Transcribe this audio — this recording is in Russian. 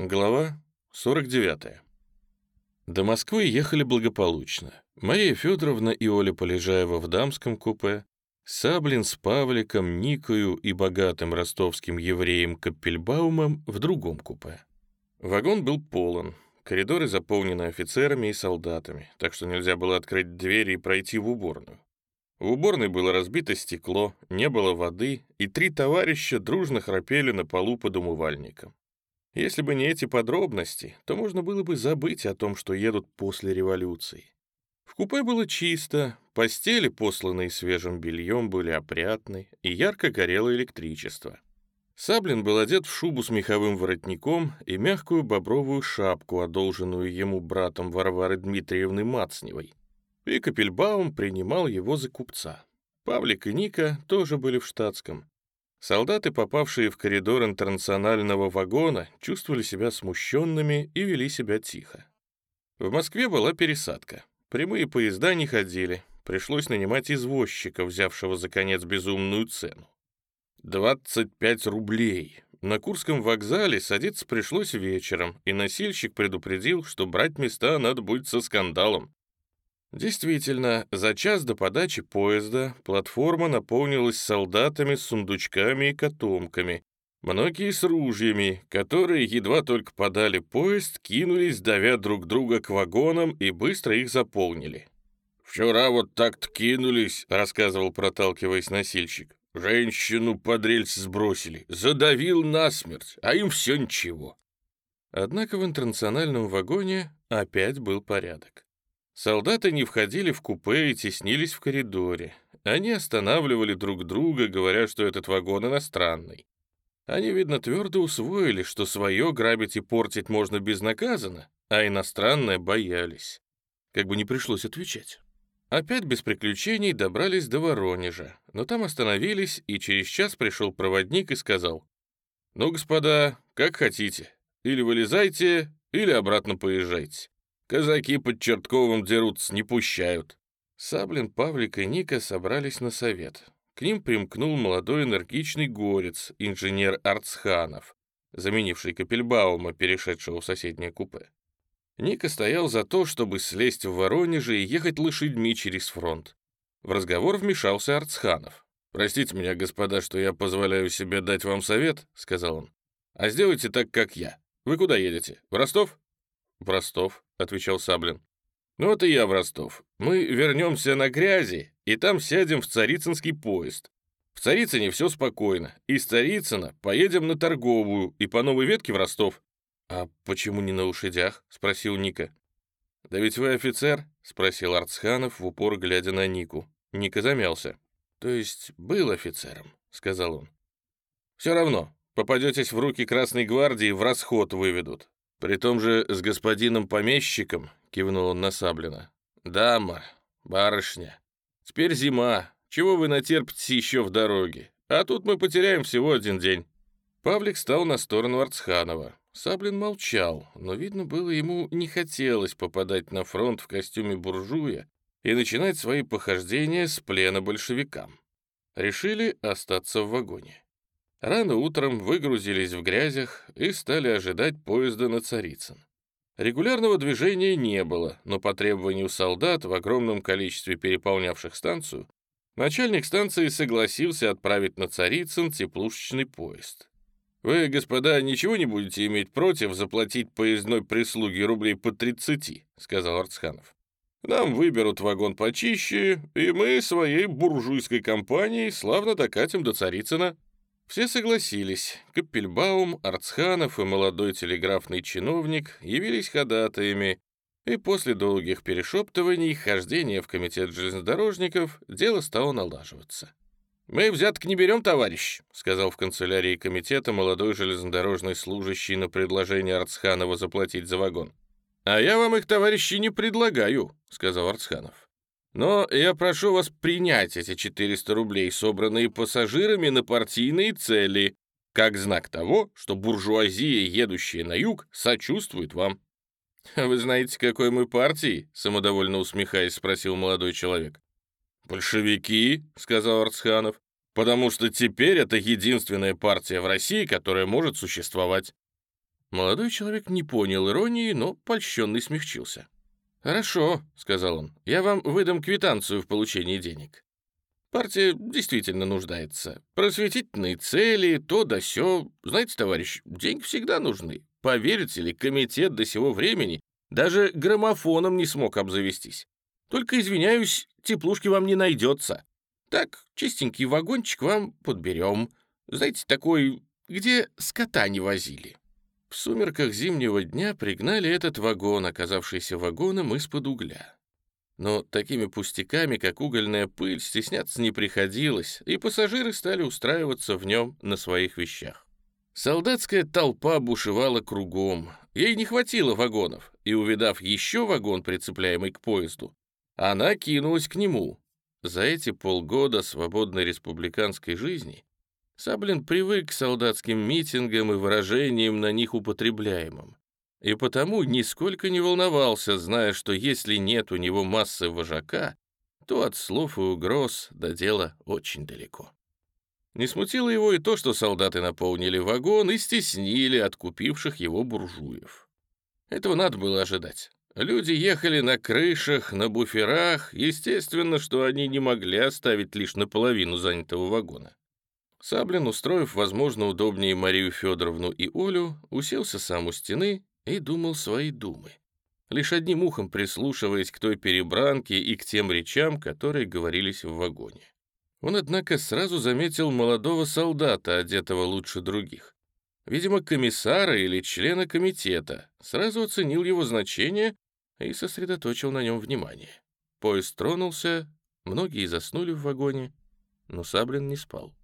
Глава 49. До Москвы ехали благополучно. Мария Федоровна и Оля Полежаева в дамском купе, Саблин с Павликом, Никою и богатым ростовским евреем Каппельбаумом в другом купе. Вагон был полон, коридоры заполнены офицерами и солдатами, так что нельзя было открыть двери и пройти в уборную. В уборной было разбито стекло, не было воды, и три товарища дружно храпели на полу под умывальником. Если бы не эти подробности, то можно было бы забыть о том, что едут после революции. В купе было чисто, постели, посланные свежим бельем, были опрятны, и ярко горело электричество. Саблин был одет в шубу с меховым воротником и мягкую бобровую шапку, одолженную ему братом Варвары Дмитриевны Мацневой. И Капельбаум принимал его за купца. Павлик и Ника тоже были в штатском. Солдаты, попавшие в коридор интернационального вагона, чувствовали себя смущенными и вели себя тихо. В Москве была пересадка. Прямые поезда не ходили. Пришлось нанимать извозчика, взявшего за конец безумную цену. 25 рублей. На Курском вокзале садиться пришлось вечером, и носильщик предупредил, что брать места надо будет со скандалом. Действительно, за час до подачи поезда платформа наполнилась солдатами с сундучками и котомками, многие с ружьями, которые, едва только подали поезд, кинулись, давя друг друга к вагонам и быстро их заполнили. «Вчера вот так-то кинулись», — рассказывал, проталкиваясь носильщик. «Женщину под рельс сбросили, задавил насмерть, а им все ничего». Однако в интернациональном вагоне опять был порядок. Солдаты не входили в купе и теснились в коридоре. Они останавливали друг друга, говоря, что этот вагон иностранный. Они, видно, твердо усвоили, что свое грабить и портить можно безнаказанно, а иностранное боялись. Как бы не пришлось отвечать. Опять без приключений добрались до Воронежа, но там остановились, и через час пришел проводник и сказал, «Ну, господа, как хотите, или вылезайте, или обратно поезжайте. Казаки под Чертковым дерутся, не пущают». Саблин, Павлик и Ника собрались на совет. К ним примкнул молодой энергичный горец, инженер Арцханов, заменивший Капельбаума, перешедшего в соседнее купе. Ника стоял за то, чтобы слезть в Воронеже и ехать лошадьми через фронт. В разговор вмешался Арцханов. «Простите меня, господа, что я позволяю себе дать вам совет», — сказал он. «А сделайте так, как я. Вы куда едете? В Ростов?» «В Ростов», — отвечал Саблин. «Ну вот и я в Ростов. Мы вернемся на грязи, и там сядем в Царицынский поезд. В Царицыне все спокойно. Из Царицына поедем на торговую и по новой ветке в Ростов». «А почему не на лошадях?» — спросил Ника. «Да ведь вы офицер?» — спросил Арцханов в упор, глядя на Нику. Ника замялся. «То есть был офицером?» — сказал он. «Все равно. Попадетесь в руки Красной Гвардии, в расход выведут. «При том же с господином помещиком», — кивнул он на Саблина. «Дама, барышня. Теперь зима. Чего вы натерпите еще в дороге? А тут мы потеряем всего один день». Павлик стал на сторону Арцханова. Саблин молчал, но, видно было, ему не хотелось попадать на фронт в костюме буржуя и начинать свои похождения с плена большевикам. Решили остаться в вагоне. Рано утром выгрузились в грязях и стали ожидать поезда на Царицын. Регулярного движения не было, но по требованию солдат, в огромном количестве переполнявших станцию, начальник станции согласился отправить на Царицын теплушечный поезд. «Вы, господа, ничего не будете иметь против заплатить поездной прислуге рублей по 30?» — сказал Арцханов. «Нам выберут вагон почище, и мы своей буржуйской компанией славно докатим до Царицына». Все согласились. Капельбаум, Арцханов и молодой телеграфный чиновник явились ходатаями, и после долгих перешептываний, хождения в комитет железнодорожников, дело стало налаживаться. «Мы взяток не берем, товарищ», — сказал в канцелярии комитета молодой железнодорожный служащий на предложение Арцханова заплатить за вагон. «А я вам их, товарищи, не предлагаю», — сказал Арцханов. Но я прошу вас принять эти 400 рублей, собранные пассажирами на партийные цели, как знак того, что буржуазия, едущая на юг, сочувствует вам». «Вы знаете, какой мы партии?» — самодовольно усмехаясь, спросил молодой человек. «Большевики», — сказал Арцханов, «потому что теперь это единственная партия в России, которая может существовать». Молодой человек не понял иронии, но польщенный смягчился. «Хорошо», — сказал он, — «я вам выдам квитанцию в получении денег. Партия действительно нуждается. Просветительные цели, то да сё. Знаете, товарищ, деньги всегда нужны. Поверите ли, комитет до сего времени даже граммофоном не смог обзавестись. Только, извиняюсь, теплушки вам не найдется. Так, чистенький вагончик вам подберем. Знаете, такой, где скота не возили». В сумерках зимнего дня пригнали этот вагон, оказавшийся вагоном из-под угля. Но такими пустяками, как угольная пыль, стесняться не приходилось, и пассажиры стали устраиваться в нем на своих вещах. Солдатская толпа бушевала кругом. Ей не хватило вагонов, и, увидав еще вагон, прицепляемый к поезду, она кинулась к нему. За эти полгода свободной республиканской жизни Саблин привык к солдатским митингам и выражениям на них употребляемым, и потому нисколько не волновался, зная, что если нет у него массы вожака, то от слов и угроз до дела очень далеко. Не смутило его и то, что солдаты наполнили вагон и стеснили откупивших его буржуев. Этого надо было ожидать. Люди ехали на крышах, на буферах, естественно, что они не могли оставить лишь наполовину занятого вагона. Саблин, устроив, возможно, удобнее Марию Федоровну и Олю, уселся сам у стены и думал свои думы, лишь одним ухом прислушиваясь к той перебранке и к тем речам, которые говорились в вагоне. Он, однако, сразу заметил молодого солдата, одетого лучше других. Видимо, комиссара или члена комитета, сразу оценил его значение и сосредоточил на нем внимание. Поезд тронулся, многие заснули в вагоне, но Саблин не спал.